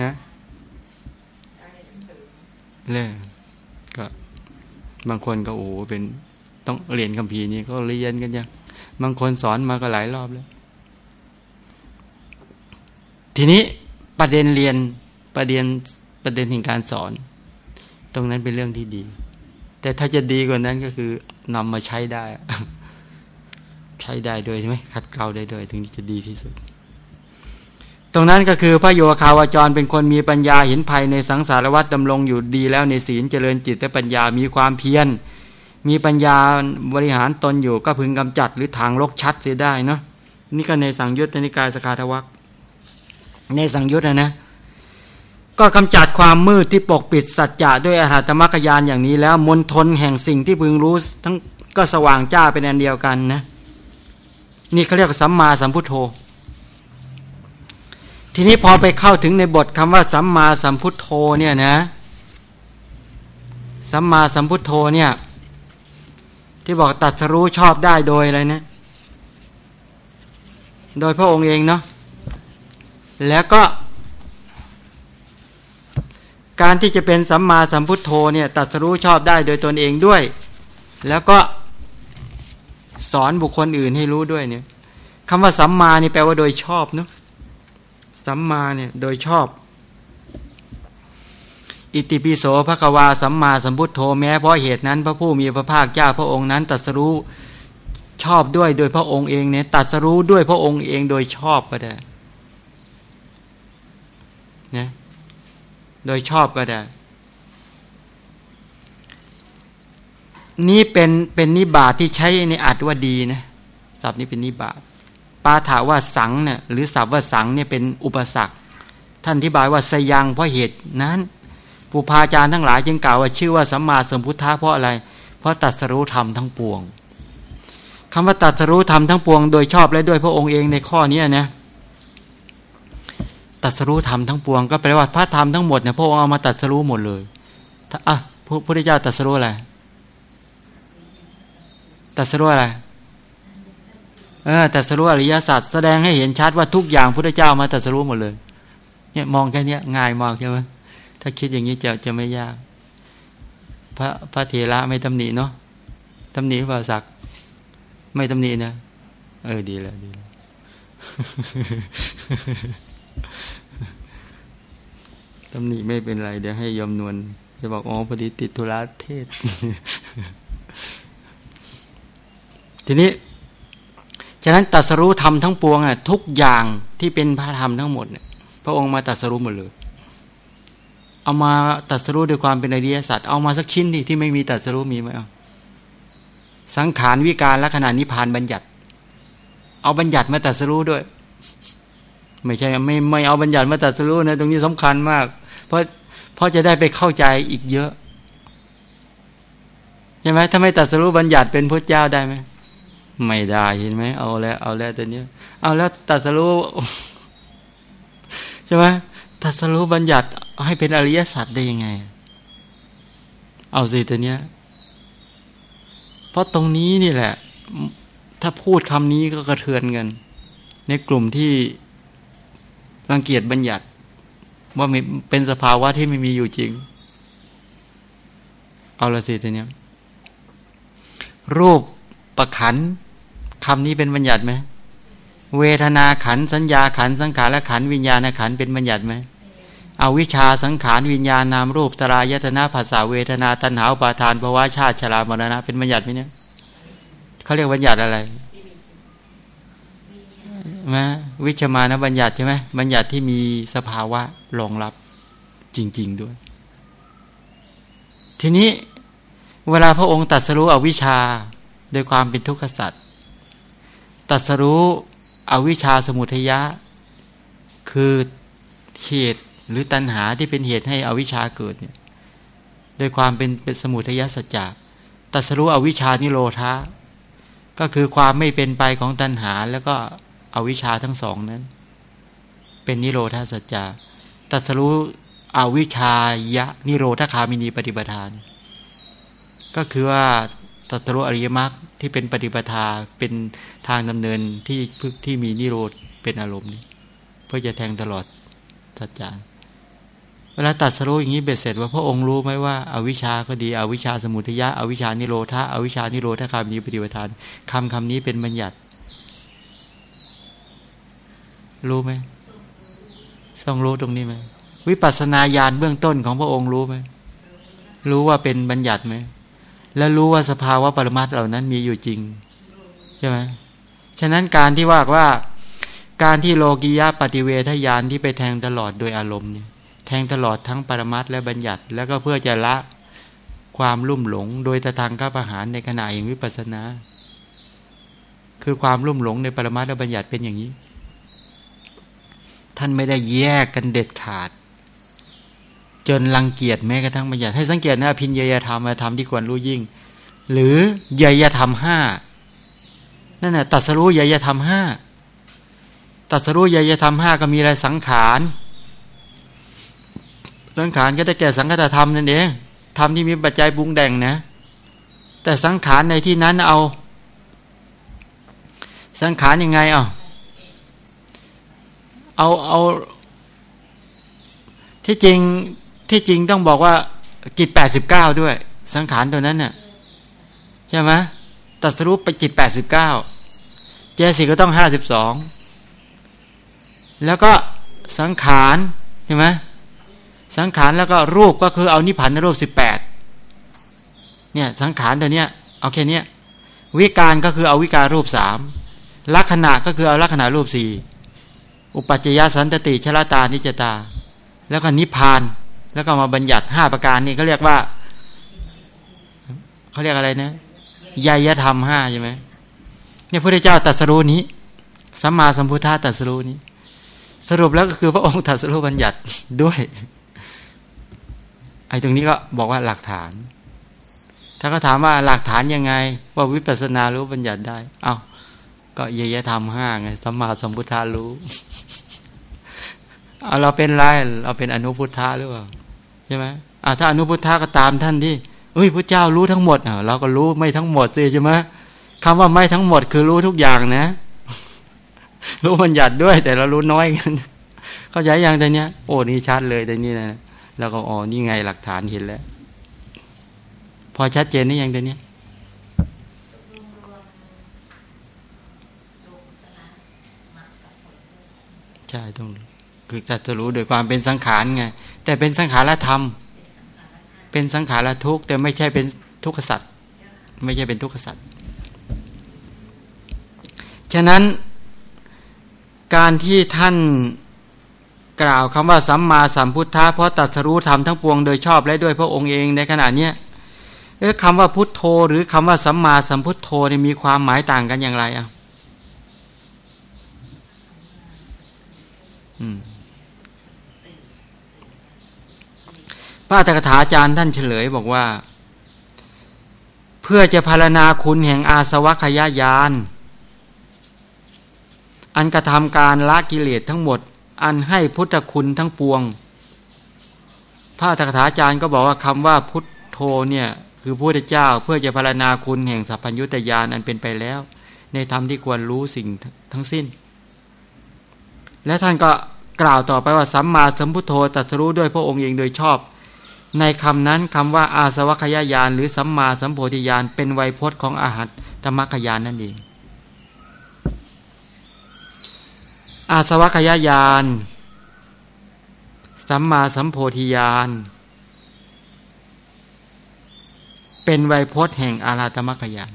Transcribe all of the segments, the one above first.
นะเลยก็ บางคนก็โอ้เป็นต้องเรียนคัมภีร์นี้ก็เรียนกันยังบางคนสอนมาก็หลายรอบแล้ว ทีนี้ประเด็นเรียนประเด็นประเด็นแห่งการสอน ตรงนั้นเป็นเรื่องที่ดี แต่ถ้าจะดีกว่านั้นก็คือนำมาใช้ได้ ใช้ได้โดยใช่ไหมขัดเกลาได้โดยถึงจะดีที่สุด ตรงนั้นก็คือพระโยคาวาจรเป็นคนมีปัญญาเห็นภัยในสังสารวัฏดำรงอยู่ดีแล้วในศีลเจริญจิตและปัญญามีความเพียร มีปัญญาบริหารตนอยู่ก็พึงกำจัดหรือทางลกชัดเสียได้เนาะนี่ก็ในสังยุตในนิกายสกาทวักในสังยุตนะนะก็กำจัดความมืดที่ปกปิดสัจจะด้วยอรหัตมรรคยานอย่างนี้แล้วมนทนแห่งสิ่งที่พึงรู้ทั้งก็สว่างจ้าเป็นอันเดียวกันนะนี่เขาเรียกสัมมาสัมพุทโธ ทีนี้พอไปเข้าถึงในบทคำว่าสัมมาสัมพุทโธเนี่ยนะสัมมาสัมพุทโธเนี่ย ที่บอกตัดสรู้ชอบได้โดยอะไรนะโดยพระองค์เองเนาะแล้วก็ การที่จะเป็นสัมมาสัมพุทโธเนี่ยตัดสรู้ชอบได้โดยตนเองด้วย แล้วก็สอนบุคคลอื่นให้รู้ด้วยเนี่ยคำว่าสัมมานี่แปลว่าโดยชอบเนาะ สัมมาเนี่ยโดยชอบ อิติปิโสภควาสัมมาสัมพุทโธแม้เพราะเหตุนั้น พระผู้มีพระภาคเจ้าพระองค์นั้นตัดสรู้ชอบด้วยโดยพระองค์เองเนี่ยตัดสรู้ด้วยพระองค์เองโดยชอบก็ได้นะโดยชอบก็ได้ นี่เป็นเป็นนิบาตที่ใช้ในอัดว่าดีนะศัพท์นี้เป็นนิบาต ปาถาว่าสังเนี่ยหรือศัพท์ว่าสังเนี่ยเป็นอุปสรรค ท่านอธิบายว่าสยังเพราะเหตุนั้นผู้พาจารย์ทั้งหลายจึงกล่าวว่าชื่อว่าสัมมาสัมพุทธะเพราะอะไร เพราะตัดสรู้ธรรมทั้งปวงคำว่าตัดสรู้ธรรมทั้งปวง โดยชอบและด้วยพระองค์เองในข้อนี้นะตัดสรู้ธรรมทั้งปวง ก็แปลว่าพระธรรมทั้งหมดเนี่ยพระองค์เอามาตัดสรู้หมดเลยอะพระพุทธเจ้าตัดสรู้อะไรตัดสรู้อะไร ตัดสรู้อริยสัจแสดงให้เห็นชัดว่าทุกอย่างพุทธเจ้ามาตัดสรู้หมดเลย เนี่ยมองแค่นี้ง่ายมากใช่ไหมถ้าคิดอย่างนี้จะจะไม่ยาก พระพระเถระไม่ตำหนิเนาะตำหนิพระศักไม่ตำหนินะเออดีแล้วดีแล้วตำหนิไม่เป็นไร เดี๋ยวให้ยอมนวลจะบอกอ๋อพอดีติดธุระเทศ ทีนี้ ฉะนั้นตัสรู้ธรรมทั้งปวงอะทุกอย่างที่เป็นพระธรรมทั้งหมดเนี่ยพระองค์มาตัสรู้หมดเลย เอามาตัดสรู้ด้วยความเป็นอริยสัจเอามาสักชิ้นดิที่ไม่มีตัดสรู้มีไหมเอาสังขารวิการและขณะนิพพานบัญญัติ เอาบัญญัติมาตัดสรู้ด้วย ไม่ใช่ไม่ไม่เอาบัญญัติมาตัดสรู้นะตรงนี้สำคัญมาก เพราะเพราะจะได้ไปเข้าใจอีกเยอะใช่ไหมถ้าไม่ตัดสรู้บัญญัติเป็นพระเจ้าได้ไหม ไม่ได้เห็นไหมเอาแล้ว เอาแล้วตัวนี้เอาแล้วตัดสรู้ใช่ไหมตัดสรู้บัญญัติให้เป็นอริยสัจได้ยังไง เอาสิตัวเนี้ย เพราะตรงนี้นี่แหละ ถ้าพูดคำนี้ก็กระเทือนกัน ในกลุ่มที่รังเกียจบัญญัติ ว่าเป็นสภาวะที่ไม่มีอยู่จริง เอาละสิตัวเนี้ยรูปประขัน คำนี้เป็นบัญญัติไหมเวทนาขันสัญญาขันสังขารและขันวิญญาณขันเป็นบัญญัติไหมเอาวิชาสังขารวิญญาณนามรูปตรายตนาภาษาเวทนาตัณหาปาทานภาวะชาติชรามรณะเป็นบัญญัติไหมเนี่ยเขาเรียกบัญญัติอะไรมวิชมานบัญญัติใช่ไหมบัญญัติที่มีสภาวะรองรับจริง ๆด้วย ทีนี้เวลาพระองค์ตัดสรู้อวิชชาโดยความเป็นทุกข์สัตว์ ตัสรู้อวิชชาสมุทยะ คือเหตุหรือตัณหาที่เป็นเหตุให้อวิชชาเกิดเนี่ยโดยความเป็นเป็นสมุทัยสัจจะตัสรู้อวิชานิโรธาก็คือความไม่เป็นไปของตัณหา แล้วก็อวิชชาทั้งสองนั้น เป็นนิโรธาสัจจะตัสรู้อวิชายะนิโรธคามินีปฏิปทาน ก็คือว่าตัสรู้อริยมรรค ที่เป็นปฏิปทาเป็นทางดำเนินที่ที่มีนิโรธเป็นอารมณ์นี้เพื่อจะแทงตลอดสัจจะเวลาตัดสรู้อย่างนี้เบ็ดเสร็จว่าพระองค์รู้ไหมว่าอาวิชาก็ดีอวิชาสมุทยะอวิชานิโรธาอวิชานิโรธาคำนี้ปฏิปทานคำคำนี้เป็นบัญญัติ รู้ไหมทรงรู้ตรงนี้ไหมวิปัสสนาญาณเบื้องต้นของพระองค์รู้ไหมรู้ว่าเป็นบัญญัติไหม แล้วรู้ว่าสภาวะปรมัตเหล่านั้นมีอยู่จริงใช่ไหมฉะนั้นการที่ว่าว่า การที่โลกิยะปฏิเวทญาณที่ไปแทงตลอดโดยอารมณ์เนี่ยแทงตลอดทั้งปรมัตและบัญญัติ แล้วก็เพื่อจะละความลุ่มหลง โดยตะทางก้าประหารในขณะอย่างวิปัสนา คือความลุ่มหลงในปรมัตและบัญญัติเป็นอย่างนี้ ท่านไม่ได้แยกกันเด็ดขาด จนรังเกียจแม้กระทั่งบัญญัติให้สังเกตนะพินยยธรรมธรรมที่ควรรู้ยิ่ง หรือยยธรรมห้านั่นแหะตัสรู้ยยธรรมห้าตัสรู้ยยธรรมห้าก็มีอะไรสังขารสังขารก็ได้แก่สังคตธรรมนั่นเองธรรมที่มีปัจจัยบุงแดงนะ แต่สังขารในที่นั้นเอา สังขารยังไงเอาเอาเอาที่จริง ที่จริงต้องบอกว่าจิตแปดสิบเก้าด้วย สังขารตัวนั้นเนี่ยใช่ไหมตัดสรุปไปจิตแปดสิบเก้าเจสิก็ต้องห้าสิบสองแล้วก็สังขารใช่ไหมสังขารแล้วก็รูปก็คือเอานิพพานรูปสิบแปดเนี่ยสังขารตัวเนี้ยเอาแค่เนี้ยวิการก็คือเอาวิการรูปสามลักษณะก็คือเอาลักษณะรูปสี่อุปัจจยสันตติชลตานิจตา แล้วก็นิพพาน แล้วก็มาบัญญัติห้าประการนี่เขาเรียกว่าเขาเรียกอะไรนะยายธรรมห้าใช่ไหมเนี่ยพระเจ้าตรัสรู้นี้สัมมาสัมพุทธะตรัสรู้นี้ สรุปแล้วก็คือพระองค์ตรัสรู้บัญญัติด้วยไอ้ตรงนี้ก็บอกว่าหลักฐาน ถ้าก็ถามว่าหลักฐานยังไง ว่าวิปัสสนารู้บัญญัติได้ เอา้าก็เยยธรรมห้าไงสัมมาสัมพุทธารู้เอาเราเป็นไรเราเป็นอนุพุทธะหรือเปล่า ใช่ไหมอ่าถ้าอนุพุทธะก็ตามท่านที่เอ้ยพระเจ้ารู้ทั้งหมดอ่าเราก็รู้ไม่ทั้งหมดสิใช่ไหมคำว่าไม่ทั้งหมดคือรู้ทุกอย่างนะ รู้บัญญัติด้วย แต่เรารู้น้อยกัน เข้าใจอย่างแต่เนี้ย โอ้นี่ชัดเลยแต่นี้นะแล้วก็อ๋อนี่ไงหลักฐานเห็นแล้ว พอชัดเจนนี่ยังเดี๋ยวนี้ยใช่ต้องคือจะจะรู้โดยความเป็นสังขารไง แต่เป็นสังขารธรรม เป็นสังขารทุกข์แต่ไม่ใช่เป็นทุกขสัตว์ไม่ใช่เป็นทุกขสัตว์ฉะนั้นการที่ท่านกล่าวคำว่าสัมมาสัมพุทธะเพราะตัดสรู้ธรรมทั้งปวงโดยชอบและด้วยพระองค์เองในขณะเนี้ยเออคำว่าพุทโธ หรือคำว่าสัมมาสัมพุทโธเนี่ยมีความหมายต่างกันอย่างไรอะอืม พระตถาจารย์ท่านเฉลยบอกว่า เพื่อจะพารณาคุณแห่งอาสวัคยายาน อันกระทำการละกิเลสทั้งหมด อันให้พุทธคุณทั้งปวง พระธถาจารย์ก็บอกว่าคำว่าพุทโธเนี่ยคือพระพุทธเจ้าเพื่อจะพารณาคุณแห่งสัพพัญญุตยานอันเป็นไปแล้ว ในธรรมที่ควรรู้สิ่งทั้งสิ้น และท่านก็กล่าวต่อไปว่าสัมมาสัมพุทโธตัสรู้ด้วยพระองค์เองโดยชอบ ในคำนั้นคำว่าอาสวัคยายานหรือสัมมาสัมโพธิญาณเป็นไวยพจน์ของอาหัตธรรมคยานนั่นเอง อาสวัคยายานสัมมาสัมโพธิญาณเป็นไวยพจน์แห่งอาราตมกยาน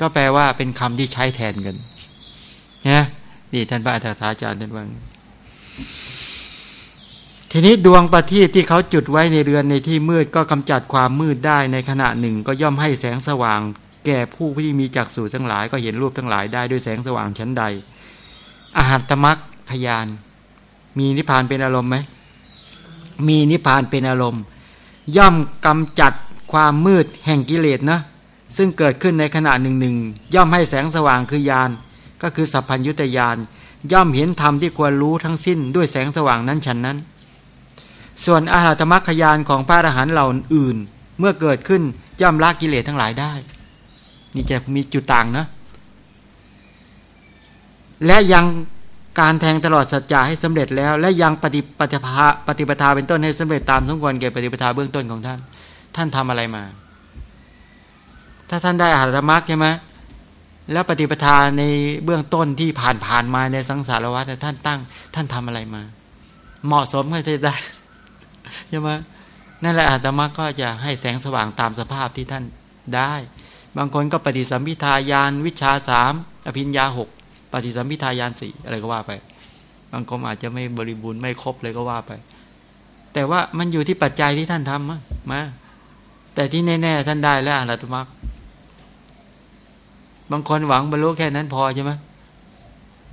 ก็แปลว่าเป็นคำที่ใช้แทนกันนะนี่ท่านพระอาจารย์อาจารย์ท่านว่า ทีนี้ดวงประทีปที่เขาจุดไว้ในเรือนในที่มืดก็กำจัดความมืดได้ในขณะหนึ่ง ก็ย่อมให้แสงสว่าง แก่ผู้ที่มีจักษุทั้งหลาย ก็เห็นรูปทั้งหลายได้ด้วยแสงสว่างชั้นใด อาหัตมักขยาน มีนิพพานเป็นอารมณ์ไหมมีนิพพานเป็นอารมณ์ ย่อมกำจัดความมืดแห่งกิเลสนะซึ่งเกิดขึ้นในขณะหนึ่งหนึ่งย่อมให้แสงสว่างคือยานก็คือสัพพัญยุตยานย่อมเห็นธรรมที่ควรรู้ทั้งสิ้นด้วยแสงสว่างนั้นฉันนั้น ส่วนอาหัตมักขยานของพระอรหันต์เหล่าอื่น เมื่อเกิดขึ้นย่อมละกิเลสทั้งหลายได้ นี่จะมีจุดต่างนะ และยังการแทงตลอดสัจจะให้สำเร็จแล้ว และยังปฏิปฏิภาปฏิปทาเป็นต้นให้สำเร็จตามสมควรแก่ปฏิปทาเบื้องต้นของท่าน ท่านทำอะไรมา ถ้าท่านได้อาหารมรรคใช่ไหมแล้วปฏิปทาในเบื้องต้นที่ผ่านผ่านมาในสังสารวัฏท่านตั้ง ท่านทำอะไรมา เหมาะสมให้ได้ ใช่ไหมนั่นแหละอาตมาก็จะให้แสงสว่างตามสภาพที่ท่านได้ บางคนก็ปฏิสัมพิทายานวิชาสามอภิญญาหกปฏิสัมพิทายานสี่อะไรก็ว่าไป บางคนอาจจะไม่บริบูรณ์ไม่ครบเลยก็ว่าไป แต่ว่ามันอยู่ที่ปัจจัยที่ท่านทำมามาแต่ที่แน่ๆท่านได้แล้วอรัตมรรคบางคนหวังบรรลุแค่นั้นพอใช่ไหม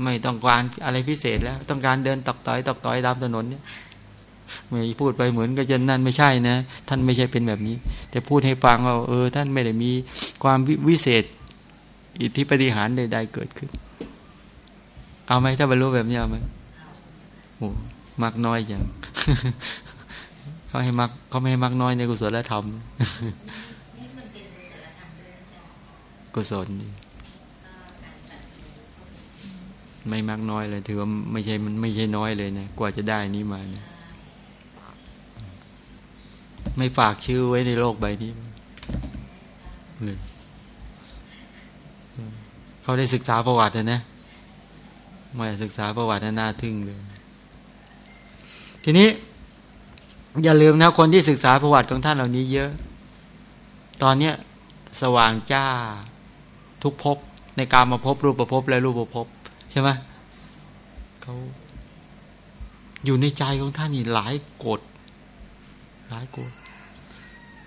ไม่ต้องการอะไรพิเศษแล้ว ต้องการเดินตอกต่อยตอกต่อยตามถนนเนี่ย ไม่พูดไปเหมือนกับจะนั่นไม่ใช่นะ ท่านไม่ใช่เป็นแบบนี้ แต่พูดให้ฟังว่าเออ ท่านไม่ได้มีความวิเศษ อิทธิปฏิหารใด ๆ เกิดขึ้น เอาไหมถ้าบรรลุแบบนี้เอาไหมโอ้มักน้อยอย่างเขาให้มักเขาไม่ให้มักน้อยในกุศลธรรมกุศลไม่มากน้อยเลยถือว่าไม่ใช่มันไม่ใช่น้อยเลยนะกว่าจะได้นี้มาเนี่ย ไม่ฝากชื่อไว้ในโลกใบนี้เลยเขาได้ศึกษาประวัตินะมาศึกษาประวัติน่าทึ่งเลย ทีนี้ อย่าลืมนะคนที่ศึกษาประวัติของท่านเหล่านี้เยอะ ตอนเนี้ยสว่างจ้าทุกภพในการมาพบรูปประพบและรูปประพบใช่ไหมเขาอยู่ในใจของท่านนี่หลายกฎ หลายกฎ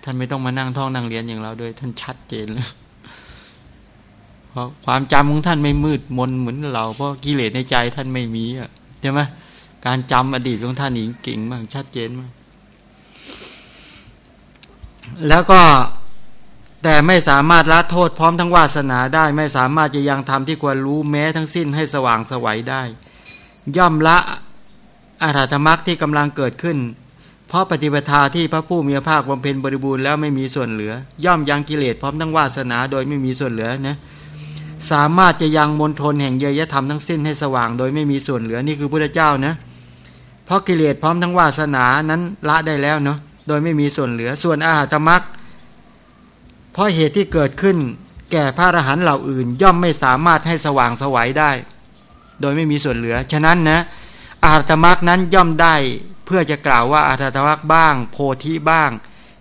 ท่านไม่ต้องมานั่งท่องนั่งเรียนอย่างเราด้วย ท่านชัดเจนเลยเพราะความจำของท่านไม่มืดมนเหมือนเรา เพราะกิเลสในใจท่านไม่มีอะใช่ไหมการจำอดีตของท่านนี่เก่งมากชัดเจนมาก แล้วก็แต่ไม่สามารถละโทษพร้อมทั้งวาสนาได้ ไม่สามารถจะยังทำที่ควรรู้แม้ทั้งสิ้นให้สว่างสวัยได้ ย่อมละอาราธมรรคที่กำลังเกิดขึ้น เพราะปฏิปทาที่พระผู้มีพระภาคบำเพ็ญบริบูรณ์แล้วไม่มีส่วนเหลือ ย่อมยังกิเลสพร้อมทั้งวาสนาโดยไม่มีส่วนเหลือนะสามารถจะยังมนทนแห่งเยยธรรมทั้งสิ้นให้สว่าง โดยไม่มีส่วนเหลือนี่คือพระเจ้านะเพราะกิเลสพร้อมทั้งวาสนานั้นละได้แล้วเนาะโดยไม่มีส่วนเหลือส่วนอาหารมรรคเพราะเหตุที่เกิดขึ้น แก่พระอรหันต์เหล่าอื่น ย่อมไม่สามารถให้สว่างสวัยได้ โดยไม่มีส่วนเหลือ ฉะนั้นนะอาตมักนั้นย่อมได้ เพื่อจะกล่าวว่าอาตมักบ้าง โพธิบ้าง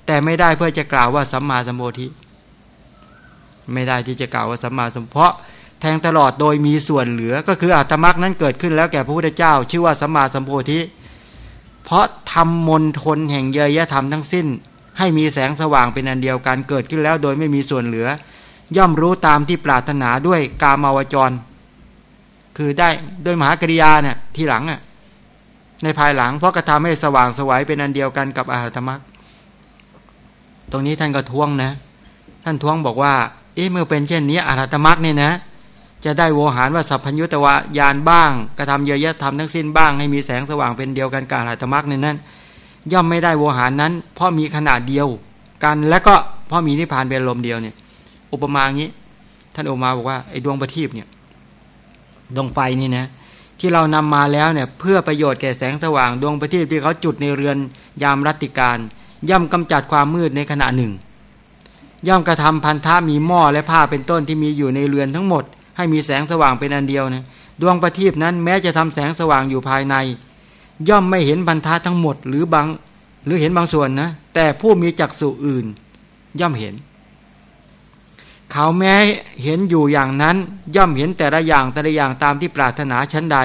แต่ไม่ได้เพื่อจะกล่าวว่าสัมมาสัมโพธิไม่ได้ที่จะกล่าวว่าสัมมาสัมเพราะแทงตลอดโดยมีส่วนเหลือก็คืออาตมักนั้นเกิดขึ้นแล้วแก่พระพุทธเจ้า ชื่อว่าสัมมาสัมโพธิเพราะทำมนทนแห่งเยยธรรมทั้งสิ้น ให้มีแสงสว่างเป็นอันเดียวกันเกิดขึ้นแล้วโดยไม่มีส่วนเหลือ ย่อมรู้ตามที่ปรารถนาด้วยกามาวจร คือได้ด้วยมหากริยาเนี่ยทีหลังอะ ในภายหลัง เพราะกระทำให้สว่างสวัยเป็นอันเดียวกันกับอาหารธรรมตรงนี้ท่านก็ท้วงนะ ท่านท้วงบอกว่า เอ๊ะเมื่อเป็นเช่นนี้อาหารธรรมะเนี่ยนะ จะได้โวหารว่าสัพพัญญุตวายานบ้าง กระทำเยอะแยะทำทั้งสิ้นบ้าง ให้มีแสงสว่างเป็นเดียวกันกับอาหารธรรมะเนี่ยนั้นย่อมไม่ได้โวหารนั้น เพราะมีขนาดเดียวกันและก็เพราะมีนิพพานเป็นลมเดียวเนี่ย อุปมาอย่างนี้ ท่านอุมาบอกว่าไอ้ดวงประทีปเนี่ยดวงไฟนี่นะ ที่เรานำมาแล้วเนี่ยเพื่อประโยชน์แก่แสงสว่างดวงประทีปที่เขาจุดในเรือนยามรัติการ ย่อมกำจัดความมืดในขณะหนึ่ง ย่อมกระทำพันธะมีหม้อและผ้าเป็นต้นที่มีอยู่ในเรือนทั้งหมด ให้มีแสงสว่างเป็นอันเดียวนะดวงประทีปนั้นแม้จะทำแสงสว่างอยู่ภายใน ย่อมไม่เห็นบรรทัดทั้งหมดหรือบางหรือเห็นบางส่วนนะแต่ผู้มีจักษุอื่น ย่อมเห็น เขาแม้เห็นอยู่อย่างนั้น ย่อมเห็นแต่ละอย่างแต่ละอย่างตามที่ปรารถนาชั้นใด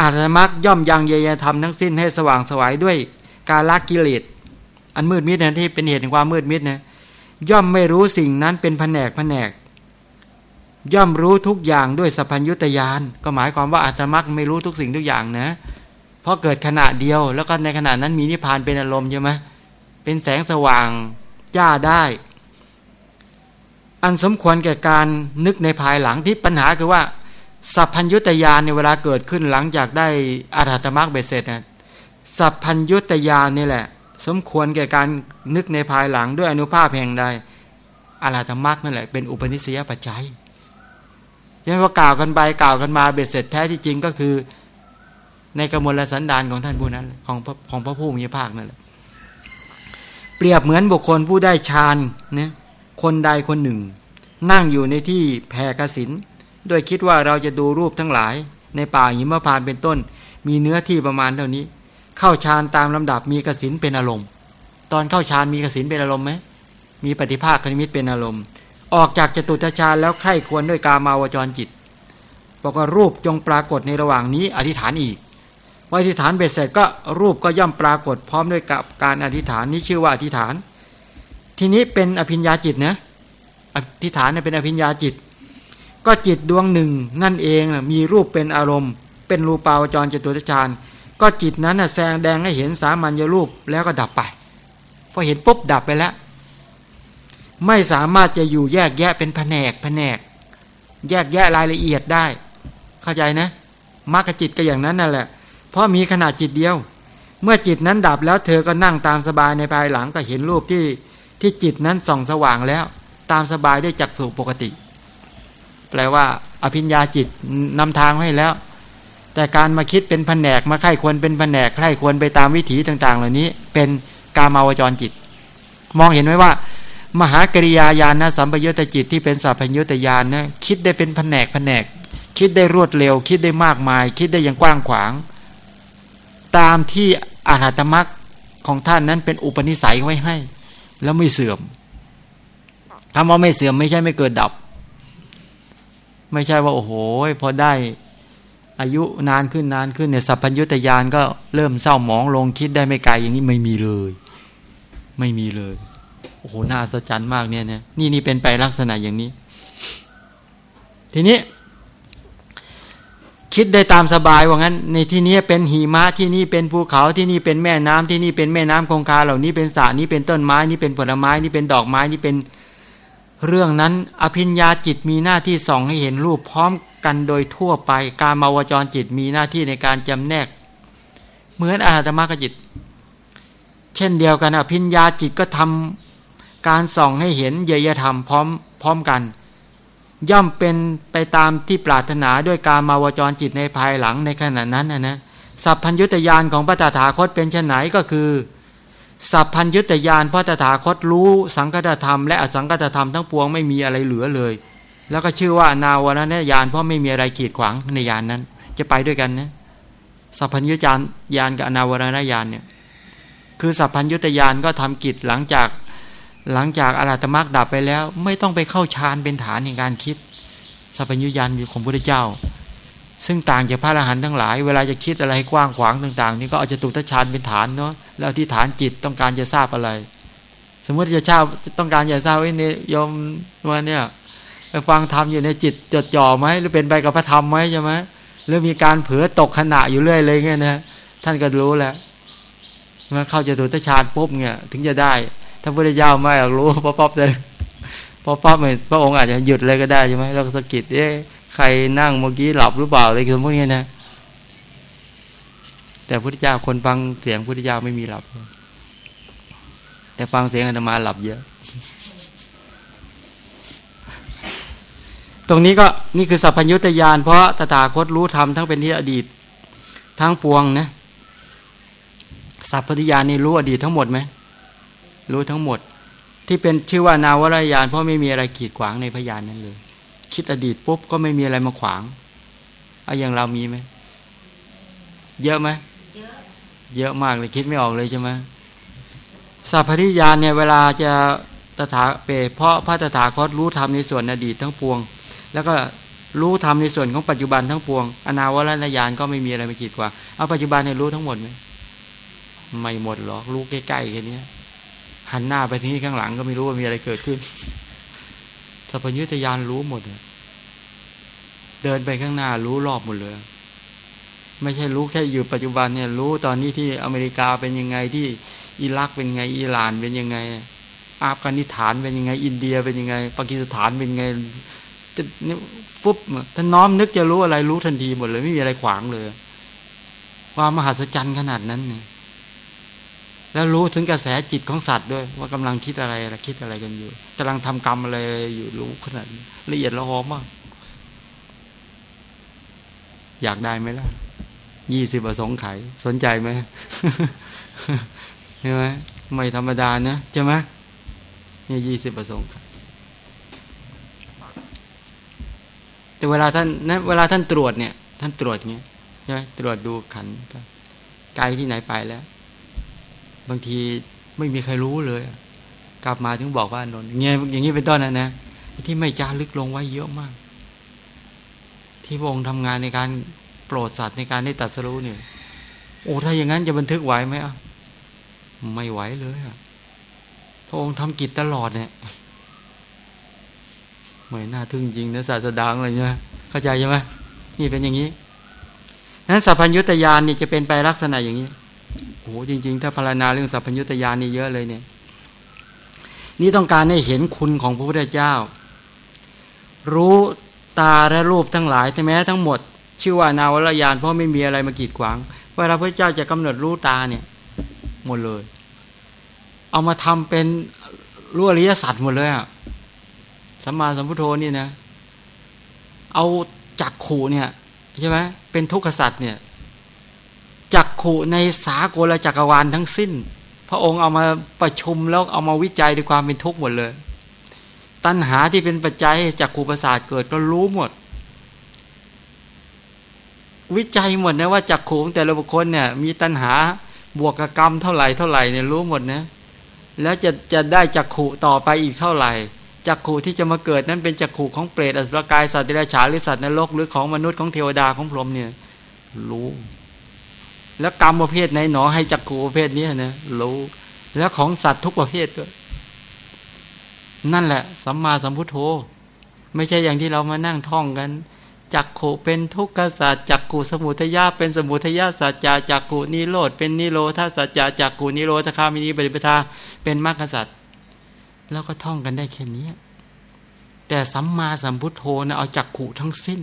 อาตมักย่อมยังเยยธรรมทั้งสิ้นให้สว่างสวายด้วยการละกิเลสอันมืดมิดนะที่เป็นเหตุแห่งความมืดมิดนะย่อมไม่รู้สิ่งนั้นเป็นแผนกแผนก ย่อมรู้ทุกอย่างด้วยสัพพัญญุตยานก็หมายความว่าอาตมักไม่รู้ทุกสิ่งทุกอย่างนะเพราะเกิดขณะเดียวแล้วก็ในขณะนั้นมีนิพพานเป็นอารมณ์ใช่ไหมเป็นแสงสว่างจ้าได้ อันสมควรแก่การนึกในภายหลังที่ปัญหาคือว่าสัพพัญยุตยานในเวลาเกิดขึ้นหลังจากได้อาราธมรรคเบสเสร็จนะสัพพัญยุตยานนี่แหละ สมควรแก่การนึกในภายหลังด้วยอนุภาพแห่งใดอาราธมรรคนั่นแหละเป็นอุปนิสัยปัจจัยยังว่ากล่าวกันไปกล่าวกันมาเบ็ดเสร็จแท้ที่จริงก็คือ ในกระมวลสันดานของท่านผู้นั้น ของของพระผู้มีภาคนั่นแหละเปรียบเหมือนบุคคลผู้ได้ฌานเนี่ย คนใดคนหนึ่ง นั่งอยู่ในที่แผ่กสินโดยคิดว่าเราจะดูรูปทั้งหลาย ในป่าหิมพานเป็นต้น มีเนื้อที่ประมาณเท่านี้ เข้าฌานตามลำดับมีกสินเป็นอารมณ์ ตอนเข้าฌานมีกสินเป็นอารมณ์ไหมมีปฏิภาคคณิมิตเป็นอารมณ์ ออกจากจตุตฌานแล้วใคร่ควรด้วยกามาวจรจิตบอกว่ารูปจงปรากฏในระหว่างนี้อธิษฐานอีกว่าอธิษฐานเบ็ดเสร็จก็รูปก็ย่อมปรากฏพร้อมด้วยกับการอธิษฐานนี้ชื่อว่าอธิษฐาน ทีนี้เป็นอภิญญาจิตนะอธิษฐานเป็นอภิญญาจิต ก็จิตดวงหนึ่งนั่นเองมีรูปเป็นอารมณ์ เป็นรูปาวจรจตุตฌานก็จิตนั้นแสงแดงให้เห็นสามัญญรูปแล้วก็ดับไปพอเห็นปุ๊บดับไปแล้ว ไม่สามารถจะอยู่แยกแยะเป็นแผนกแผนก แยกแยะรายละเอียดได้ เข้าใจนะมรรคจิตก็อย่างนั้นนั่นแหละ เพราะมีขนาดจิตเดียว เมื่อจิตนั้นดับแล้วเธอก็นั่งตามสบายในภายหลังก็เห็นรูปที่ ที่จิตนั้นส่องสว่างแล้ว ตามสบายได้จักสู่ปกติ แปลว่า อภิญญาจิตนำทางให้แล้ว แต่การมาคิดเป็นแผนกมาไข้ควรเป็นแผนกไข้ควรไปตามวิถีต่าง ๆ เหล่านี้ เป็นกามาวจรจิต มองเห็นไว้ว่า มหากริยาญาณนะสัมปยุตจิตที่เป็นสัพพยุตญาณนะคิดได้เป็นแผนกแผนก คิดได้รวดเร็ว คิดได้มากมาย คิดได้อย่างกว้างขวาง ตามที่อาหัตมักของท่านนั้นเป็นอุปนิสัยไว้ให้ แล้วไม่เสื่อมคำว่าไม่เสื่อมไม่ใช่ไม่เกิดดับ ไม่ใช่ว่าโอ้โหพอได้อายุนานขึ้นนานขึ้นเนี่ยสัพพัญญุตยานก็เริ่มเศร้าหมองลงคิดได้ไม่ไกลอย่างนี้ไม่มีเลย ไม่มีเลยโอ้โหน่าสะใจมากเนี่ยเนี่ยนี่นี่เป็นไปลักษณะอย่างนี้ ทีนี้ คิดได้ตามสบายว่างั้น ในที่นี้เป็นหิมะที่นี่เป็นภูเขาที่นี่เป็นแม่น้ำที่นี่เป็นแม่น้ำคงคาเหล่านี้เป็นสระนี้เป็นต้นไม้นี่เป็นผลไม้นี่เป็นดอกไม้นี่เป็นเรื่องนั้น อภิญญาจิตมีหน้าที่ส่องให้เห็นรูปพร้อมกันโดยทั่วไป การมาวจรจิตมีหน้าที่ในการจำแนก เหมือนอาตมากจิต เช่นเดียวกันอภิญญาจิตก็ทำการส่องให้เห็นเยยธรรมพร้อมพร้อมกัน ย่อมเป็นไปตามที่ปรารถนาด้วยการมาวจรจิตในภายหลังในขณะนั้นนะนะสัพพัญยุตยานของพระตถาคตเป็นไนก็คือ สัพพัญยุตยานพระตถาคตรู้สังคตธรรม และอสังคตธรรมทั้งปวงไม่มีอะไรเหลือเลย แล้วก็ชื่อว่านาวรณญาณเพราะไม่มีอะไรขีดขวางในญาณนนั้น จะไปด้วยกันนะสัพพัญยุตยานญาณกับนาวรณญาณเนี่ยคือสัพพัญยุตยานก็ทำกิจหลังจาก หลังจากอาราตมักดับไปแล้ว ไม่ต้องไปเข้าฌานเป็นฐานในการคิดสัพพัญญุญาณของพระเจ้า ซึ่งต่างจากพระอรหันต์ทั้งหลาย เวลาจะคิดอะไรให้กว้างขวางต่างๆ นี่ก็เอาจะตุตฌานเป็นฐานเนาะแล้วที่ฐานจิตต้องการจะทราบอะไร สมมติจะเช่าต้องการจะทราบว่าเนี่ยมวันเนี่ยฟังธรรมอยู่ในจิตจดจ่อไหมหรือเป็นไปกับพระธรรมไหมใช่ไหมหรือมีการเผลอตกขณะอยู่เรื่อยเลยเงี้ยนะท่านก็รู้แล้วเมื่อเข้าจะตุตฌานปุ๊บเนี่ยถึงจะได้ ถ้าพระเจ้าไม่รู้ป๊อปป๊อปเลยป๊อปป๊อปเหมือนพระองค์อาจจะหยุดเลยก็ได้ใช่ไหมเราก็สกิดเอ๊ะใครนั่งเมื่อกี้หลับหรือเปล่าอะไรคือพวกนี้นะ แต่พระเจ้าคนฟังเสียงพระเจ้าไม่มีหลับ แต่ฟังเสียงอาตมาหลับเยอะ ตรงนี้ก็นี่คือสัพพัญญุตยานเพราะตถาคตรู้ธรรมทั้งเป็นที่อดีตทั้งปวงนะสัพพัญญานี่รู้อดีตทั้งหมดไหม รู้ทั้งหมด ที่เป็นชื่อว่านาวรยาน เพราะไม่มีอะไรขีดขวางในพยานนั้นเลย คิดอดีตปุ๊บก็ไม่มีอะไรมาขวางเอาอย่างเรามีไหมเยอะไหมเยอะมากเลยคิดไม่ออกเลยใช่ไหมสัพพทิยานเนี่ยเวลาจะตถาเปเพราะพระตถาคตรู้ธรรมในส่วนอดีตทั้งปวง แล้วก็รู้ธรรมในส่วนของปัจจุบันทั้งปวง อนาวรณญาณก็ไม่มีอะไรมาขีดขวางเอาปัจจุบันเนี่ยรู้ทั้งหมดไหมไม่หมดหรอกรู้ใกล้ๆแค่นี้ หันหน้าไปที่ข้างหลังก็ไม่รู้ว่ามีอะไรเกิดขึ้นสัพพยุตยานรู้หมดเดินไปข้างหน้ารู้รอบหมดเลย ไม่ใช่รู้แค่อยู่ปัจจุบันเนี่ย รู้ตอนนี้ที่อเมริกาเป็นยังไงที่อิรักเป็นไง อิหร่านเป็นยังไง อาฟกานิสถานเป็นยังไง อินเดียเป็นยังไง ปากีสถานเป็นยังไงจะนี่ฟุบถ้าน้อมนึกจะรู้อะไรรู้ทันทีหมดเลย ไม่มีอะไรขวางเลย ความมหัศจรรย์ขนาดนั้นเนี่ย แล้วรู้ถึงกระแสจิตของสัตว์ด้วย ว่ากำลังคิดอะไรคิดอะไรกันอยู่กำลังทำกรรมอะไรอยู่รู้ขนาดละเอียดละหอมมาก อยากได้ไหมล่ะยี่สิบประสงค์ไขสนใจไหมใช่ไหมไม่ธรรมดานะใช่ไหมนี่ยี่สิบประสงค์แต่เวลาท่านนะเวลาท่านตรวจเนี่ย ท่านตรวจเงี้ยใช่ไหมตรวจดูขันไกลที่ไหนไปแล้ว บางทีไม่มีใครรู้เลย กลับมาถึงบอกว่านนเงี้ยอย่างนี้เป็นต้นนะนะที่ไม่จารึกลงไว้เยอะมาก ที่พระองค์ทำงานในการโปรดสัตว์ในการได้ตัดสรู้เนี่ยโอ้ถ้าอย่างนั้นจะบันทึกไหวไหมอะไม่ไหวเลยอะพระองค์ทำกิจตลอดเนี่ยไม่น่าทึ่งจริงนะศาสดาอะไรเงี้ยเข้าใจใช่ไหมนี่เป็นอย่างนี้นั้นสัพพัญญุตยานนี่จะเป็นไปลักษณะอย่างนี้ โอ้จริง ๆ ถ้าพารณาเรื่องสัพพัญญุตยานนี่เยอะเลยเนี่ย นี่ต้องการให้เห็นคุณของพระพุทธเจ้า รู้ตาและรูปทั้งหลายแต่แม้ทั้งหมด ชื่อว่านาวรยานเพราะไม่มีอะไรมากีดขวางเวลาพระเจ้าจะกำหนดรู้ตาเนี่ยหมดเลย เอามาทำเป็นรู้อริยสัจหมดเลยอะสัมมาสัมพุทโธนี่นะ เอาจักขู่เนี่ยใช่ไหมเป็นทุกขสัตว์เนี่ย จักขู่ในสากลจักรวาลทั้งสิ้น พระองค์เอามาประชุมแล้วเอามาวิจัยด้วยความเป็นทุกข์หมดเลย ตัณหาที่เป็นปัจจัยจักขู่ประสาทเกิดก็รู้หมด วิจัยหมดนะว่าจักขู่แต่ละบุคคลเนี่ยมีตัณหาบวกกกรรมเท่าไหร่เท่าไหร่เนี่ยรู้หมดนะแล้วจะจะได้จักขู่ต่อไปอีกเท่าไหร่จักขู่ที่จะมาเกิดนั้นเป็นจักขู่ของเปรตอสุรกายสัตว์เดรัจฉานหรือสัตว์นรกหรือของมนุษย์ของเทวดาของพรหมเนี่ยรู้ แล้วกรรมประเภทไหนหนอให้จักขู่ประเภทนี้นะรู้แล้วของสัตว์ทุกประเภทด้วยนั่นแหละ สัมมาสัมพุทโธ ไม่ใช่อย่างที่เรามานั่งท่องกันจักขู่เป็นทุกขศาสตร์จักขู่สมุทยาเป็นสมุทยาสัจจาจักขู่นิโรธเป็นนิโรธาสัจจาจักขู่นิโรธคามินีปริปทาเป็นมรรคสัตว์แล้วก็ท่องกันได้แค่นี้แต่สัมมาสัมพุทโธนะเอาจักขู่ทั้งสิ้น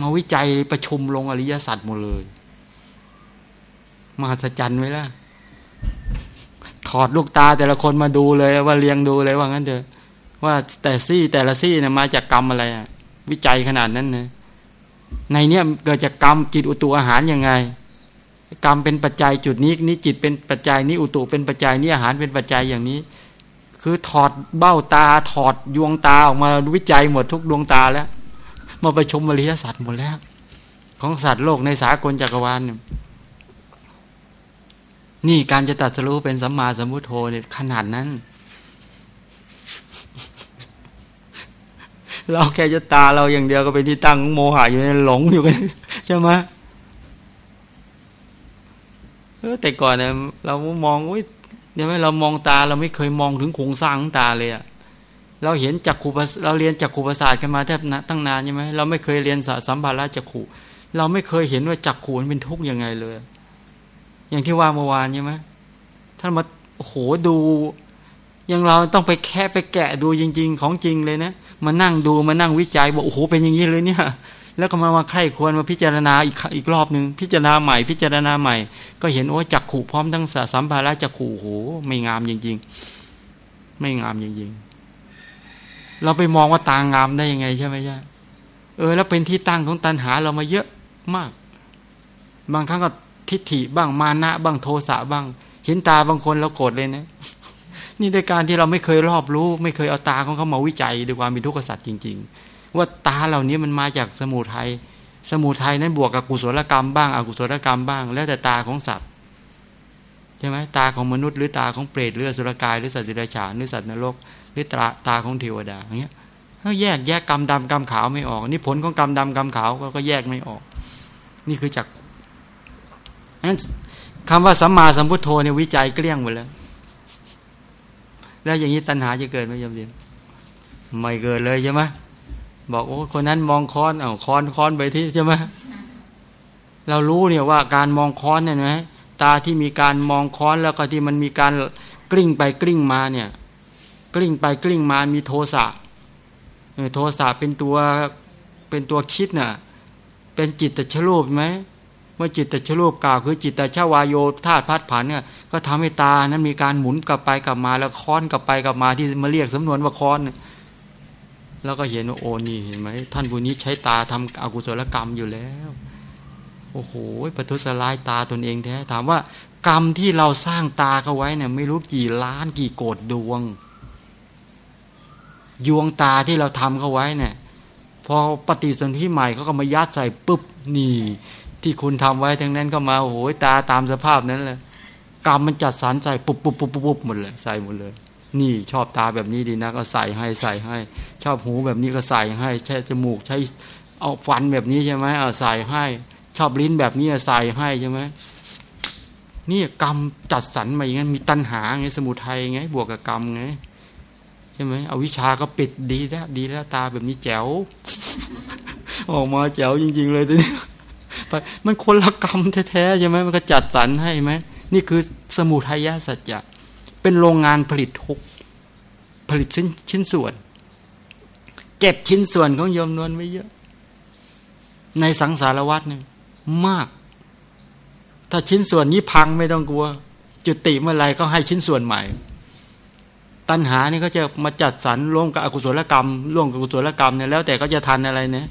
มาวิจัยประชุมลงอริยสัจหมดเลย มาสัจจันไว้ล่ะ ถอดลูกตาแต่ละคนมาดูเลยว่าเรียงดูเลยว่างั้นเถอะว่าแต่ซี่แต่ละซี่นะมาจากกรรมอะไรอะวิจัยขนาดนั้นนะในเนี้ยเกิดจากกรรมจิตอุตุอาหารยังไง กรรมเป็นปัจจัยจุดนี้นี่จิตเป็นปัจจัยนี้อุตุเป็นปัจจัยนี้อาหารเป็นปัจจัยอย่างนี้ คือถอดเบ้าตาถอดดวงตาออกมาวิจัยหมดทุกดวงตาแล้ว มาประชุมมริยสัตว์หมดแล้ว ของสัตว์โลกในสากลจักรวาลนี่ นี่การจะตัดสู้เป็นสัมมาสัมพุทโธเนี่ยขนาดนั้น เราแค่จะตาเราอย่างเดียวก็เป็นที่ตั้งของโมหะอยู่ในหลงอยู่กันใช่ไหมเออแต่ก่อนเนี่ยเรามองว่าเนี่ยไหมเรามองตาเราไม่เคยมองถึงโครงสร้างของตาเลยอะเราเห็นจักขุเราเรียนจักขุประสาทกันมาแทบตั้งนานใช่ไหมเราไม่เคยเรียนสัมภาระจักขุ เราไม่เคยเห็นว่าจักขุมันเป็นทุกข์ยังไงเลย อย่างที่ว่าเมื่อวานใช่ไหมท่านมาโหดูอยังเราต้องไปแค่ไปแกะดูจริง ๆ ของจริงเลยนะมานั่งดูมานั่งวิจัยบอกโอ้โหเป็นอย่างนี้เลยเนี่ย แล้วก็มามาใคร่ควรมาพิจารณาอีกอีกรอบหนึ่งพิจารณาใหม่พิจารณาใหม่ ก็เห็นโอ้จักขู่พร้อมทั้งสัมภาระจักขู่โหไม่งามจริง ๆ ไม่งามจริงๆ เราไปมองว่าตางามได้ยังไงใช่ไหมใช่เออ แล้วเป็นที่ตั้งของตัณหาเรามาเยอะมาก บางครั้งก็ ทิฏฐิบ้างมานะบ้างโทสะบ้าง เห็นตาบางคนเราโกรธเลยนะ นี่ในการที่เราไม่เคยรอบรู้ ไม่เคยเอาตาของเขามาวิจัยด้วยความมีทุกข์สัตว์จริง ๆ ว่าตาเหล่านี้มันมาจากสมุทัยสมุทัยนั้นบวกกับกุศลกรรมบ้างอกุศลกรรมบ้าง แล้วแต่ตาของสัตว์ใช่ไหมตาของมนุษย์หรือตาของเปรตหรือสุรกายหรือสัตว์ดิเรกชันหรือสัตว์นรก หรือตาตาของเทวดาอย่างเงี้ยเขาแยกแยกกรรมดำกรรมขาวไม่ออก นี่ผลของกรรมดำกรรมขาวก็แยกไม่ออก นี่คือจาก นั้นคำว่าสัมมาสัมพุทโธเนี่ยวิจัยเกลี้ยงหมดแล้ว แล้วอย่างนี้ตัณหาจะเกิดไหมยมเดียนไม่เกิดเลยใช่ไหมบอกโอ้คนนั้นมองค้อนเอาค้อนค้อนไปที่ใช่ไหมเรารู้เนี่ยว่าการมองค้อนเนี่ยนะตาที่มีการมองค้อนแล้วก็ที่มันมีการกลิ้งไปกลิ้งมาเนี่ย กลิ้งไปกลิ้งมามีโทสะโทสะเป็นตัวเป็นตัวคิดน่ะ เป็นจิตตชรูปไหม เมื่อจิตตชรูปกล่าวคือจิตตชวายโยธาตุพัดผันเนี่ยก็ทำให้ตานั้นมีการหมุนกลับไปกลับมาแล้วค้อนกลับไปกลับมาที่มาเรียกสำนวนว่าค้อน แล้วก็เห็นว่าโอนี่เห็นไหมท่านผู้นี้ใช้ตาทำอกุศลกรรมอยู่แล้ว โอ้โหประทุษร้ายตาตนเองแท้ถามว่ากรรมที่เราสร้างตาเขาไว้เนี่ยไม่รู้กี่ล้านกี่โกดดวง ยวงตาที่เราทำเขาไว้เนี่ยพอปฏิสนธิใหม่เขาก็มายัดใส่ปุ๊บนี่ ที่คุณทำไว้ทั้งนั้นก็มาโอ้โหตาตามสภาพนั้นเลยกรรมมันจัดสรรใส่ปุบปุบปุบปุบหมดเลยใส่หมดเลย นี่ชอบตาแบบนี้ดีนะ ก็ใส่ให้ใส่ให้ ชอบหูแบบนี้ก็ใส่ให้ใช้จมูกใช้เอาฟันแบบนี้ใช่ไหมเอาใส่ให้ ชอบลิ้นแบบนี้ใส่ให้ใช่ไหมนี่กรรมจัดสรรมาอย่างนั้นมีตัณหาไงสมุทัยไง บวกกับกรรมไงใช่ไหมเอาวิชาก็ปิดดีแล้วดีแล้วตาแบบนี้แจ๋วออกมาแจ๋วจริง ๆ เลยตั วนี้มันคนละกรรมแท้ๆใช่ไหมมันก็จัดสรรให้ไหมนี่คือสมุทัยสัจจะเป็นโรงงานผลิตทุกผลิตชิ้นชิ้นส่วน เก็บชิ้นส่วนของโยมนวลไว้เยอะ ในสังสารวัตเนี่ยมาก ถ้าชิ้นส่วนนี้พังไม่ต้องกลัว จุติเมื่อไรก็ให้ชิ้นส่วนใหม่ ตัณหานี่ก็จะมาจัดสรรร่วมกับอกุศลกรรมร่วมกับกุศลกรรมเนี่ยแล้วแต่ก็จะทันอะไรเนี่ย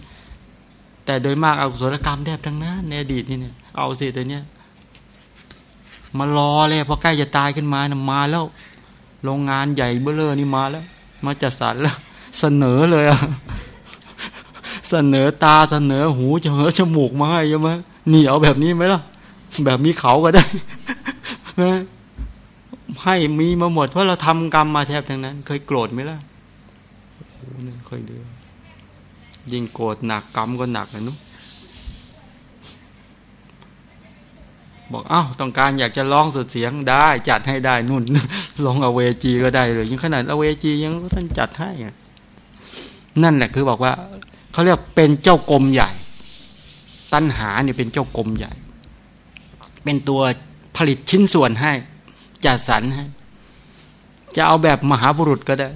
แต่โดยมากอากุศลกรรมแทบทั้งนั้นในอดีตนี่เนี่ยเอาสิแต่เนี้ยมารอเลยพอใกล้จะตายขึ้นมานะมาแล้ว โรงงานใหญ่เบ้อเลอนี่มาแล้ว มาจัดสรรแล้ว เสนอเลยอะเสนอตาเสนอหูจะเหอจมูกมาให้ใช่ไหมนี่เอาแบบนี้ไหมล่ะ แบบมีเขาก็ได้ให้มีมาหมดเพราะเราทำกรรมมาแทบทั้งนั้น เคยโกรธไหมล่ะโอ้โหเคยเดือ ยิ่งโกรธหนักกรรมก็หนักนะนุ๊บอกเอ้าต้องการอยากจะร้องสุดเสียงได้จัดให้ได้นุ่นลองเอเวจีก็ได้เลยยังขนาดเอเวจียังท่านจัดให้นั่นแหละคือบอกว่าเขาเรียกเป็นเจ้ากรมใหญ่ ตัณหาเนี่ยเป็นเจ้ากรมใหญ่ เป็นตัวผลิตชิ้นส่วนให้จัดสรรให้ จะเอาแบบมหาบุรุษก็ได้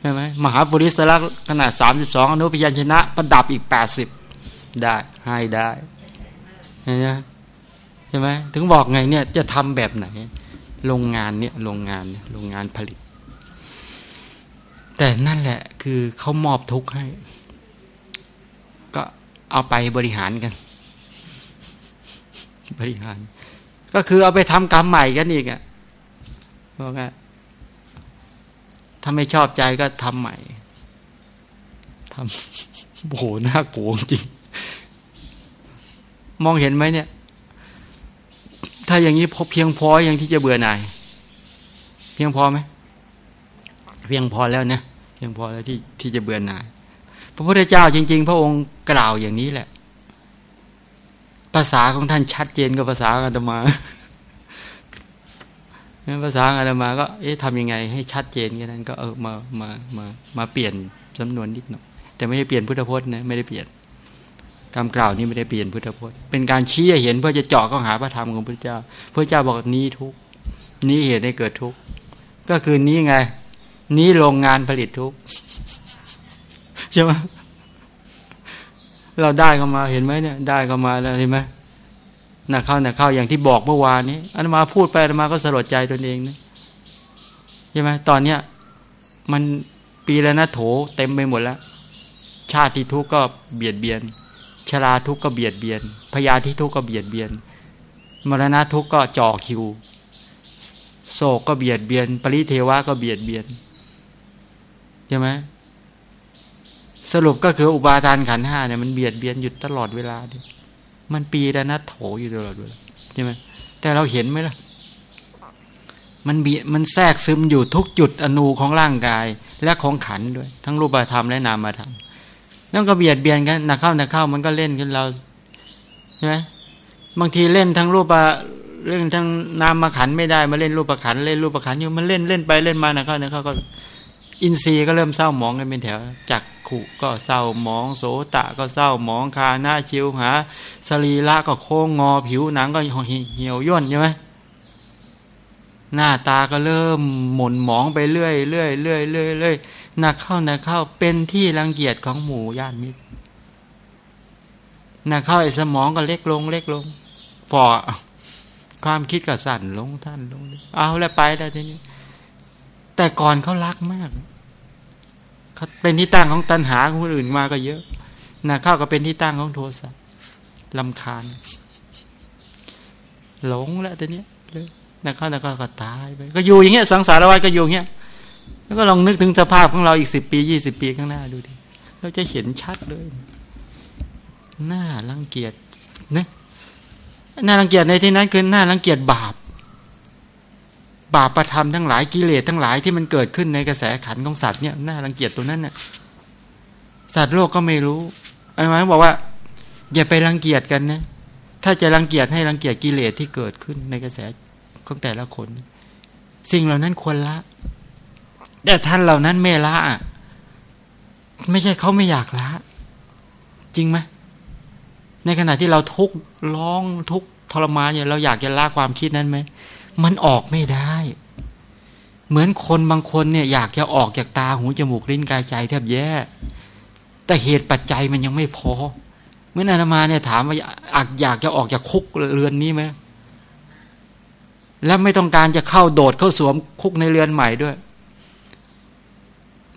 ใช่ไหมมหาบุริสลักขนาดสามสิบสองอนุพยัญชนะ ประดับอีกแปดสิบได้ให้ได้เห็นไหมใช่ไหมถึงบอกไงเนี่ยจะทำแบบไหนโรงงานเนี่ยโรงงานเนี่ยโรงงานผลิต แต่นั่นแหละคือเขามอบทุกให้ ก็เอาไปบริหารกัน บริหาร ก็คือเอาไปทำกรรมใหม่กันอีกอะบอกว่า ถ้าไม่ชอบใจก็ทำใหม่ทำโอ้โหน่ากลัวจริง มองเห็นไหมเนี่ย ถ้าอย่างนี้พเพียงพออย่างที่จะเบื่อหน่าย เพียงพอไหม เพียงพอแล้วนะเพียงพอแล้วที่ที่จะเบื่อหน่าย พระพุทธเจ้าจริง ๆ พระองค์กล่าวอย่างนี้แหละ ภาษาของท่านชัดเจนกับภาษาอาตมา ภาษาอาตมาก็เอ๊ะทำยังไงให้ชัดเจนแค่นั้นก็เออมามามามาเปลี่ยนสำนวนนิดหน่อยแต่ไม่ได้เปลี่ยนพุทธพจน์นะไม่ได้เปลี่ยนคำกล่าวนี้ไม่ได้เปลี่ยนพุทธพจน์ เป็นการชี้เห็นเพื่อจะเจาะเข้าหาพระธรรมของพระเจ้าพระเจ้าบอกนี้ทุกนี้เหตุให้เกิดทุกก็คือนี้ไง นี้โรงงานผลิตทุกใช่ไหมเราได้ก็มาเห็นไหมเนี่ย ได้ก็มาแล้วเห็นไหม นักเข้านักเข้าอย่างที่บอกเมื่อวานนี้อันมาพูดไปอันมาก็สลดใจตนเองนะใช่ไหมตอนเนี้ยมันปีแล้วนะโถเต็มไปหมดแล้ว ชาติที่ทุกข์ก็เบียดเบียนชราทุกข์ก็เบียดเบียนพยาธิทุกข์ก็เบียดเบียน มรณะทุกข์ก็จ่อคิว โศกก็เบียดเบียน ปริเทวะก็เบียดเบียนใช่ไหมสรุปก็คืออุบาทานขันห้าเนี่ยมันเบียดเบียนอยู่ตลอดเวลาดิ มันปีละนัดโถอยู่ตลอดเวลาใช่ไหมแต่เราเห็นไหมล่ะ มันบีมันแทรกซึมอยู่ทุกจุดอนูของร่างกาย และของขันด้วย ทั้งรูปธรรมและนามธรรมนั่นก็เบียดเบียนกันหนักเข้าหนักเข้ามันก็เล่นกันเราใช่ไหมบางทีเล่นทั้งรูปเรื่องทั้งนามมาขันไม่ได้มาเล่นรูปขันเล่นรูปขันอยู่มันเล่นเล่นไปเล่นมาหนักเข้าหนักเข้าก็ อินทรีย์ก็เริ่มเศร้าหมองกันเป็นแถวจักขุก็เศร้าหมองโสตะก็เศร้าหมองคาหน้าชิวหาสรีระก็โค้งงอผิวหนังก็เหี่ยวย่นใช่ไหมหน้าตาก็เริ่มหม่นหมองไปเรื่อยเรื่อยเรื่อยเรื่อยเรื่อยหนักเข้าหนักเข้าเป็นที่รังเกียจของหมู่ญาติมิตรหนักเข้าไอ้สมองก็เล็กลง เล็กลงฟอความคิดก็สั่นลงท่านลง เอาแล้วไปแล้วทีนี้ แต่ก่อนเขารักมากเขาเป็นที่ตั้งของตัณหาคนอื่นมาก็เยอะนะเข้าก็เป็นที่ตั้งของโทสะลำคาญ หลงแล้วตอนนี้เลยนะเข้านะเข้าก็ตายไปก็อยู่อย่างเงี้ยสังสารวัฏก็อยู่อย่างเงี้ยแล้วก็ลองนึกถึงสภาพของเราอีกสิบปียี่สิบปีข้างหน้าดูดิเราจะเห็นชัดเลยหน้ารังเกียจนะหน้ารังเกียจในที่นั้นคือหน้ารังเกียจบาป บาปประทำทั้งหลายกิเลสทั้งหลายที่มันเกิดขึ้นในกระแสขันของสัตว์เนี่ยน้ารังเกียจตัวนั้นเนี่ยสัตว์โลกก็ไม่รู้ไอันนี้บอกว่า อย่าไปรังเกียจกันนะถ้าจะรังเกียจให้รังเกียจกิเลสที่เกิดขึ้นในกระแสของแต่ละคน สิ่งเหล่านั้นควรละ แต่ท่านเหล่านั้นไม่ละไม่ใช่เขาไม่อยากละ จริงไหมในขณะที่เราทุกข์ร้องทุกข์ทรมานอยู่เราอยากจะละความคิดนั้นไหม มันออกไม่ได้ เหมือนคนบางคนเนี่ยอยากจะออกจากตาหูจมูกลิ้นกายใจแทบแย่ แต่เหตุปัจจัยมันยังไม่พอ เมื่อนามาเนี่ยถามว่าอักอยากจะออกจากคุกเรือนนี้ไหมแล้วไม่ต้องการจะเข้าโดดเข้าสวมคุกในเรือนใหม่ด้วย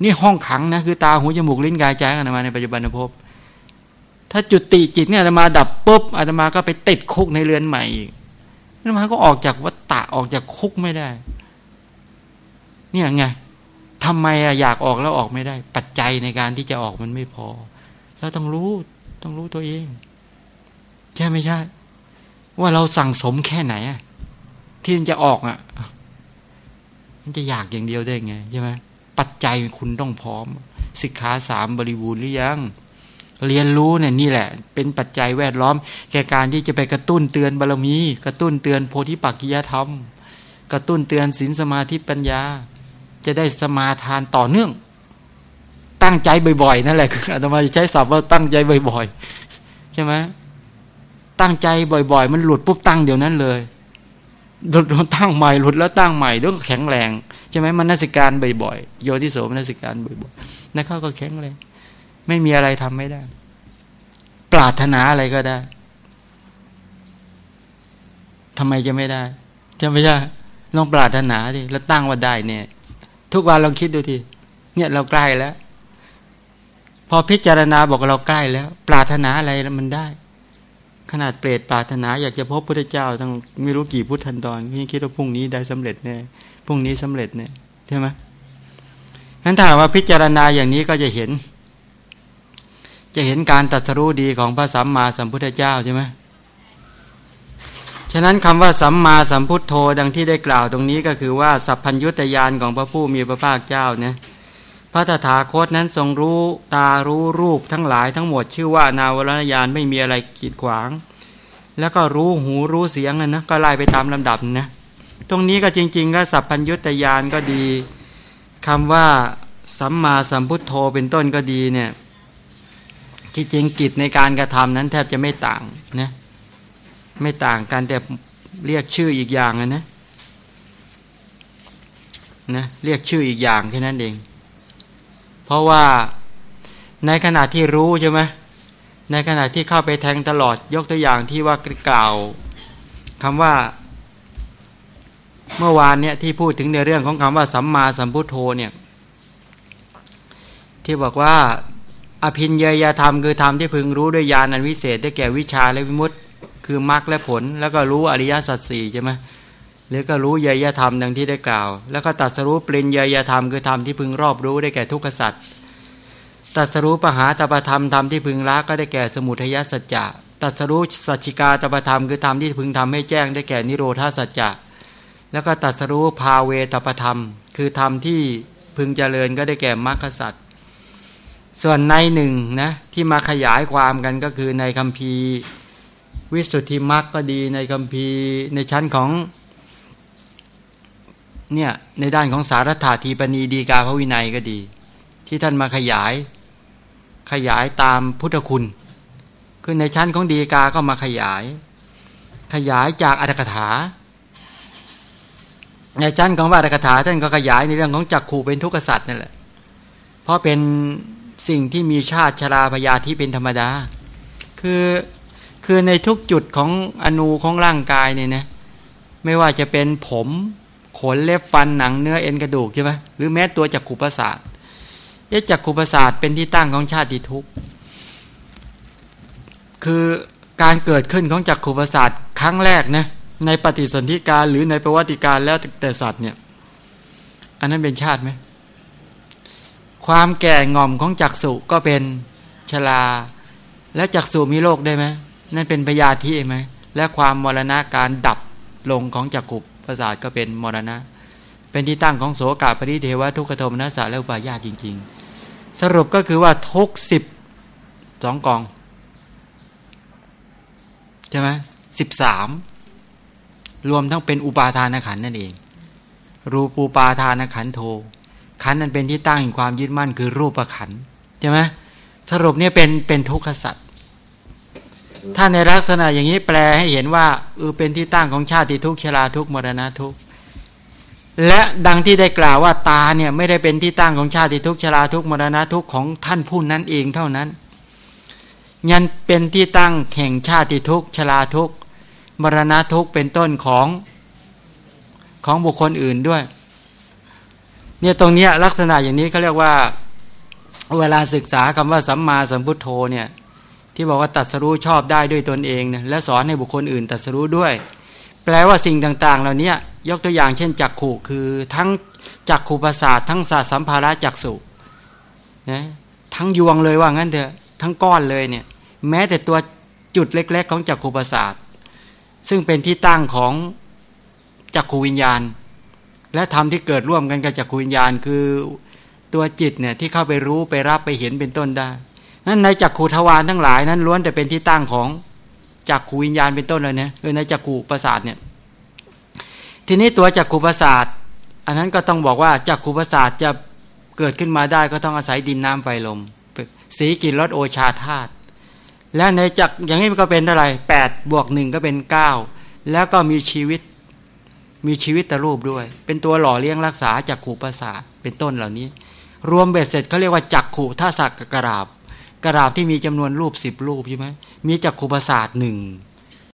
นี่ห้องขังนะคือตาหูจมูกลิ้นกายใจอาตมาในปัจจุบันภพถ้าจุดติจิตเนี่ยอาตมาดับปุ๊บอาตมาก็ไปติดคุกในเรือนใหม่อีก อาตมายก็ออกจากวัฏฏะออกจากคุกไม่ได้ เนี่ยไงทำไมอะอยากออกแล้วออกไม่ได้ ปัจจัยในการที่จะออกมันไม่พอ เราต้องรู้ต้องรู้ตัวเองใช่ไม่ใช่ ว่าเราสั่งสมแค่ไหนอะที่มันจะออกอะมันจะอยากอย่างเดียวได้ไงใช่ไหมปัจจัยคุณต้องพร้อมสิกขาสามบริบูรณ์หรือยัง เรียนรู้เนี่ยนี่แหละ เป็นปัจจัยแวดล้อม แก่การที่จะไปกระตุ้นเตือนบารมี กระตุ้นเตือนโพธิปักกิยธรรม กระตุ้นเตือนศีลสมาธิปัญญา จะได้สมาทานต่อเนื่อง ตั้งใจบ่อยๆนั่นแหละคืออาตมาจะใช้ศัพท์ว่าตั้งใจบ่อยๆใช่ไหมตั้งใจบ่อยๆ มันหลุดปุ๊บตั้งเดี๋ยวนั้นเลยหลุดตั้งใหม่หลุดแล้วตั้งใหม่ด้วยแข็งแรงใช่ไหมมันนัสิการบ่อยๆโยที่โสมนัสิการบ่อยๆนั่นเขาก็แข็งแรง ไม่มีอะไรทำไม่ได้ ปรารถนาอะไรก็ได้ทำไมจะไม่ได้จะไม่ใช่ลองปรารถนาดิแล้วตั้งว่าได้เนี่ย ทุกวันลองคิดดูทีเนี่ยเราใกล้แล้ว พอพิจารณาบอกเราใกล้แล้ว ปรารถนาอะไรมันได้ ขนาดเปรตปรารถนา อยากจะพบพระเจ้าตั้งไม่รู้กี่พุทธันดรพี่คิดว่าพรุ่งนี้ได้สำเร็จแน่พรุ่งนี้สำเร็จเนี่ยใช่ไหมงั้นถ้าว่าพิจารณาอย่างนี้ก็จะเห็น จะเห็นการตัดสรู้ดีของพระสัมมาสัมพุทธเจ้าใช่ไหมฉะนั้นคำว่าสัมมาสัมพุทโธดังที่ได้กล่าวตรงนี้ก็คือว่าสัพพัญยุตยานของพระผู้มีพระภาคเจ้าเนี่ยพระตถาคตนั้นทรงรู้ตารู้รูปทั้งหลายทั้งหมด ชื่อว่านาวรณญาณไม่มีอะไรกีดขวาง แล้วก็รู้หูรู้เสียงนะก็ไล่ไปตามลำดับนะตรงนี้ก็จริง ๆ ก็สัพพัญยุตยานก็ดีคำว่าสัมมาสัมพุทโธเป็นต้นก็ดีเนี่ย ที่จริงกิจในการกระทำนั้นแทบจะไม่ต่างนะไม่ต่างกันแต่เรียกชื่ออีกอย่างนะนะเรียกชื่ออีกอย่างแค่นั้นเอง เพราะว่าในขณะที่รู้ใช่ไหมในขณะที่เข้าไปแทงตลอดยกตัวอย่างที่ว่ากล่าวคำว่าเมื่อวานเนี่ยที่พูดถึงในเรื่องของคำว่าสัมมาสัมพุทโธเนี่ยที่บอกว่า อภินยยธรรมคือธรรมที่พึงรู้ด้วยญาณอันวิเศษได้แก่วิชาและวิมุตติคือมรรคและผล แล้วก็รู้อริยสัจสี่ใช่ไหมหรือก็รู้ยยธรรมดังที่ได้กล่าว แล้วก็ตัดสรู้ปริญยยธรรมคือธรรมที่พึงรอบรู้ได้แก่ทุกขสัจตัดสรู้ปหาตปธรรมธรรมที่พึงละก็ได้แก่สมุทัยสัจจะตัดสรู้สัจจิกาตปธรรมคือธรรมที่พึงทำให้แจ้งได้แก่นิโรธาสัจจะแล้วก็ตัดสรู้ภาเวตปธรรม คือธรรมที่พึงเจริญก็ได้แก่มรรคสัจ ส่วนในหนึ่งนะที่มาขยายความกันก็คือในคัมภีร์วิสุทธิมรรคก็ดีในคัมภีร์ในชั้นของเนี่ยในด้านของสารถาทีปณีดีกาพระวินัยก็ดี ที่ท่านมาขยายขยายตามพุทธคุณ คือในชั้นของดีกาก็มาขยาย ขยายจากอัตถกถา ในชั้นของว่าอัตถกถาท่านก็ขยายในเรื่องของจักขู่เป็นทุกขสัตว์นั่นแหละเพราะเป็น สิ่งที่มีชาติชราพยาธิเป็นธรรมดา คือคือในทุกจุดของอนูของร่างกายเนี่ยนะไม่ว่าจะเป็นผมขนเล็บฟันหนังเนื้อเอ็นกระดูกใช่ไหมหรือแม้ตัวจักขุประสาทเอ๊ะจักขุประสาทเป็นที่ตั้งของชาติทุกข์คือการเกิดขึ้นของจักขุประสาทครั้งแรกนะในปฏิสนธิการหรือในประวัติการแล้วแต่สัตว์เนี่ย อันนั้นเป็นชาติไหม ความแก่งอมของจักสุก็เป็นชราและจักสุมีโรคได้ไหมนั่นเป็นพยาธิไหมและความมรณะการดับลงของจักขุประสาทก็เป็นมรณะ เป็นที่ตั้งของโสกาปริเทวทุกขโทมนัสสะและอุปาญาตจริง ๆ สรุปก็คือว่าทุกสิบสองกองใช่ไหมสิบสามรวมทั้งเป็นอุปาทานขันนั่นเอง รูปูปาทานขันโท ขันนั้นเป็นที่ตั้งแห่งความยึดมั่นคือรูปขันใช่ไหมสรุปเนี่ยเป็นเป็นทุกขสัตว์ถ้าในลักษณะอย่างนี้แปลให้เห็นว่าเออเป็นที่ตั้งของชาติทุกชราทุกมรณะทุกและดังที่ได้กล่าวว่าตาเนี่ยไม่ได้เป็นที่ตั้งของชาติทุกชราทุกมรณะทุกของท่านผู้นั้นเองเท่านั้นยันเป็นที่ตั้งแห่งชาติทุกชราทุกมรณะทุกเป็นต้นของของบุคคลอื่นด้วย เนี่ยตรงเนี้ยลักษณะอย่างนี้เขาเรียกว่า เวลาศึกษาคำว่าสัมมาสัมพุทโธเนี่ยที่บอกว่าตัดสรู้ชอบได้ด้วยตนเองนะและสอนให้บุคคลอื่นตัดสรู้ด้วย แปลว่าสิ่งต่าง ๆ เหล่านี้ยกตัวอย่างเช่นจักขู่คือทั้งจักขู่ประสาททั้งศาสสัมภาระจักสุนะทั้งยวงเลยว่างั้นเถอะทั้งก้อนเลยเนี่ยแม้แต่ตัวจุดเล็ก ๆ ของจักขู่ประสาทซึ่งเป็นที่ตั้งของจักขูวิญญาณ และธรรมที่เกิดร่วมกันกับจักรวิญญาณคือตัวจิตเนี่ยที่เข้าไปรู้ไปรับไปเห็นเป็นต้นได้นั้นในจักขูทวารทั้งหลายนั้นล้วนแต่เป็นที่ตั้งของจักขูวิญญาณเป็นต้นเลยเนี่ยเออในจักขูประสาทเนี่ยทีนี้ตัวจักขูประสาท อันนั้นก็ต้องบอกว่าจักขูประสาทจะเกิดขึ้นมาได้ก็ต้องอาศัยดินน้ำไฟลม สีกินรสโอชาธาตุและในจักอย่างนี้มันก็เป็นเท่าไหร่แปดบวกหนึ่งก็เป็นเก้าแล้วก็มีชีวิต มีชีวิตตรูปด้วย เป็นตัวหล่อเลี้ยงรักษาจากขู่ประสาทเป็นต้นเหล่านี้ รวมเบ็ดเสร็จเขาเรียกว่าจักขู่ท่าศักกระราบกระราบที่มีจำนวนรูปสิบรูปใช่ไหมมีจักขู่ประสาทหนึ่ง